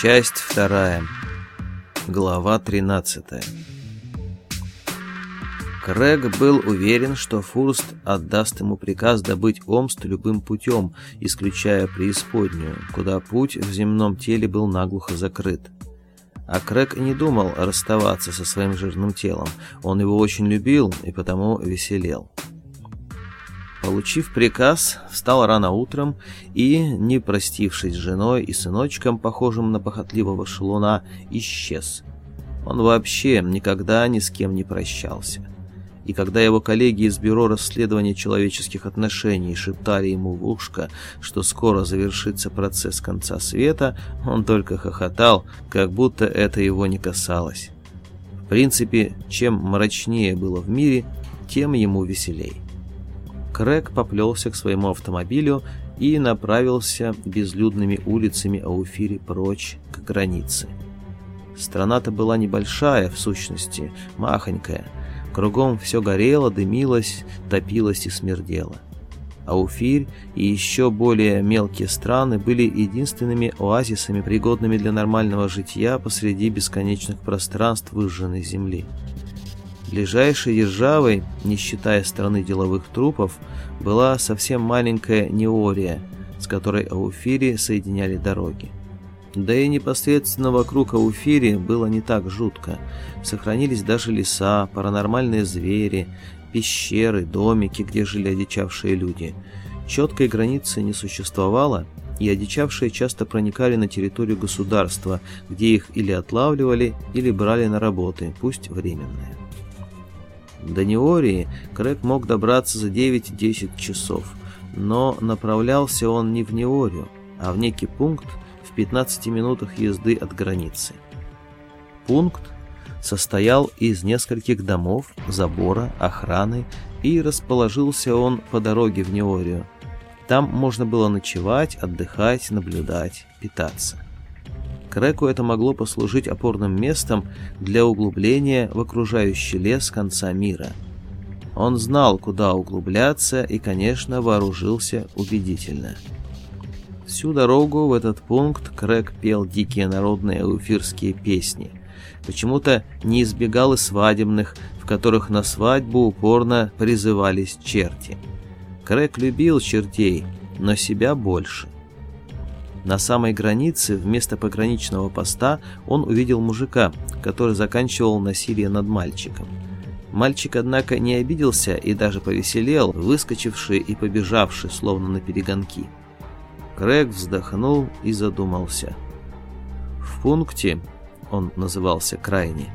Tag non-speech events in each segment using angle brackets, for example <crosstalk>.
Часть вторая. Глава 13. Крэг был уверен, что Фурст отдаст ему приказ добыть Омст любым путем, исключая преисподнюю, куда путь в земном теле был наглухо закрыт. А Крэг не думал расставаться со своим жирным телом. Он его очень любил и потому веселел. Получив приказ, встал рано утром и, не простившись с женой и сыночком, похожим на похотливого шалуна, исчез. Он вообще никогда ни с кем не прощался. И когда его коллеги из Бюро расследования человеческих отношений шептали ему в ушко, что скоро завершится процесс конца света, он только хохотал, как будто это его не касалось. В принципе, чем мрачнее было в мире, тем ему веселей. Крэг поплелся к своему автомобилю и направился безлюдными улицами Ауфири прочь к границе. Страна-то была небольшая, в сущности, махонькая. Кругом все горело, дымилось, топилось и смердело. Ауфирь и еще более мелкие страны были единственными оазисами, пригодными для нормального житья посреди бесконечных пространств выжженной земли. Ближайшей державой, не считая страны деловых трупов, была совсем маленькая Неория, с которой Ауфири соединяли дороги. Да и непосредственно вокруг Ауфири было не так жутко. Сохранились даже леса, паранормальные звери, пещеры, домики, где жили одичавшие люди. Четкой границы не существовало, и одичавшие часто проникали на территорию государства, где их или отлавливали, или брали на работы, пусть временные. До Неории Крэг мог добраться за 9-10 часов, но направлялся он не в Неорию, а в некий пункт в 15 минутах езды от границы. Пункт состоял из нескольких домов, забора, охраны, и расположился он по дороге в Неорию. Там можно было ночевать, отдыхать, наблюдать, питаться. Креку это могло послужить опорным местом для углубления в окружающий лес конца мира. Он знал, куда углубляться и, конечно, вооружился убедительно. Всю дорогу в этот пункт Крэг пел дикие народные уфирские песни. Почему-то не избегал и свадебных, в которых на свадьбу упорно призывались черти. Крэг любил чертей, но себя больше – на самой границе, вместо пограничного поста, он увидел мужика, который заканчивал насилие над мальчиком. Мальчик, однако, не обиделся и даже повеселел, выскочивший и побежавший, словно на перегонки. Крэг вздохнул и задумался. В пункте, он назывался «Крайне»,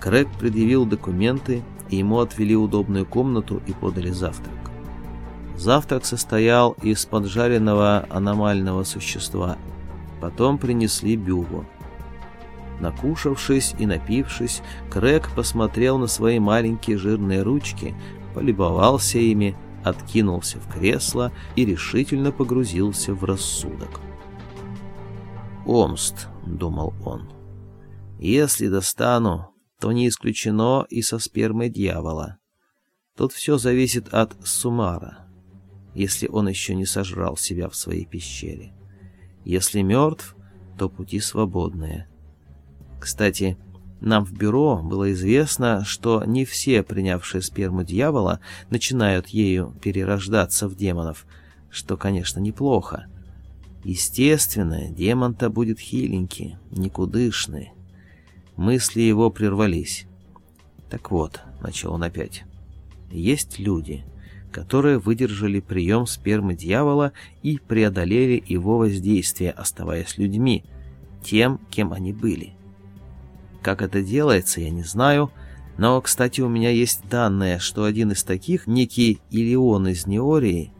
Крэг предъявил документы, и ему отвели удобную комнату и подали завтрак. Завтрак состоял из поджаренного аномального существа. Потом принесли бюву. Накушавшись и напившись, Крэг посмотрел на свои маленькие жирные ручки, полюбовался ими, откинулся в кресло и решительно погрузился в рассудок. «Омст», — думал он, — «если достану, то не исключено и со спермой дьявола. Тут все зависит от Сумара» если он еще не сожрал себя в своей пещере. Если мертв, то пути свободные. Кстати, нам в бюро было известно, что не все, принявшие сперму дьявола, начинают ею перерождаться в демонов, что, конечно, неплохо. Естественно, демон-то будет хиленький, никудышный. Мысли его прервались. Так вот, начал он опять. Есть люди, которые выдержали прием спермы дьявола и преодолели его воздействие, оставаясь людьми, тем, кем они были. Как это делается, я не знаю, но, кстати, у меня есть данные, что один из таких, некий Илион из Неории,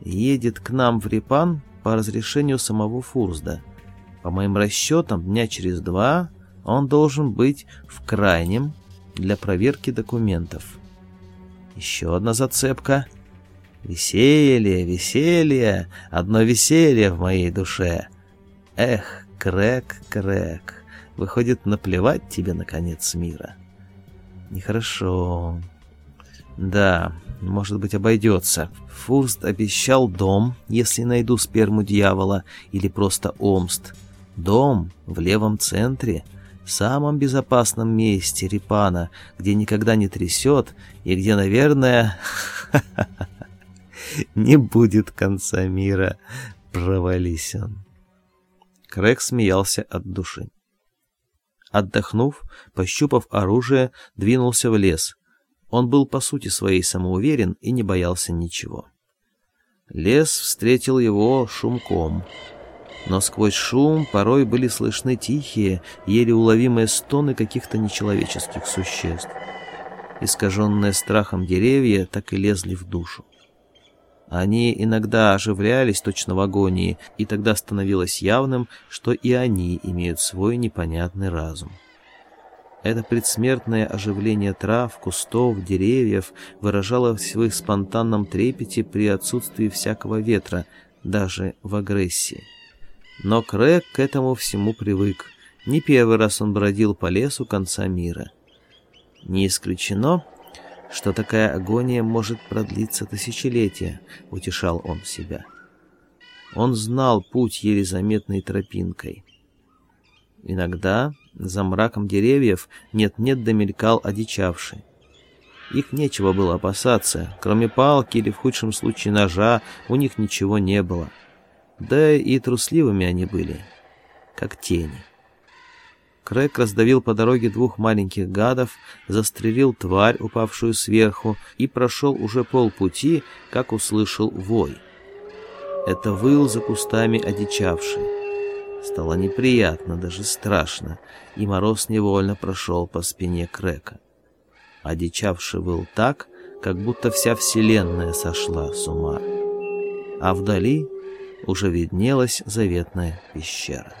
едет к нам в Репан по разрешению самого Фурсда. По моим расчетам, дня через два он должен быть в крайнем для проверки документов. Еще одна зацепка. Веселье, веселье, одно веселье в моей душе. Эх, Крэк, Крэк, выходит, наплевать тебе на конец мира. Нехорошо. Да, может быть, обойдется. Фурст обещал дом, если найду сперму дьявола, или просто омст. Дом в левом центре, самом безопасном месте Репана, где никогда не трясет и где, наверное, <laughs> не будет конца мира. Провались он. Крэг смеялся от души. Отдохнув, пощупав оружие, двинулся в лес. Он был по сути своей самоуверен и не боялся ничего. Лес встретил его шумком. Но сквозь шум порой были слышны тихие, еле уловимые стоны каких-то нечеловеческих существ. Искаженные страхом деревья так и лезли в душу. Они иногда оживлялись точно в агонии, и тогда становилось явным, что и они имеют свой непонятный разум. Это предсмертное оживление трав, кустов, деревьев выражалось в их спонтанном трепете при отсутствии всякого ветра, даже в агрессии. Но Крэг к этому всему привык. Не первый раз он бродил по лесу конца мира. Не исключено, что такая агония может продлиться тысячелетия, утешал он себя. Он знал путь еле заметной тропинкой. Иногда за мраком деревьев нет-нет домелькал одичавший. Их нечего было опасаться, кроме палки или в худшем случае ножа у них ничего не было. Да и трусливыми они были, как тени. Крэк раздавил по дороге двух маленьких гадов, застрелил тварь, упавшую сверху, и прошел уже полпути, как услышал вой. Это выл за кустами одичавший. Стало неприятно, даже страшно, и мороз невольно прошел по спине Крека. Одичавший выл так, как будто вся вселенная сошла с ума. А вдали уже виднелась заветная пещера.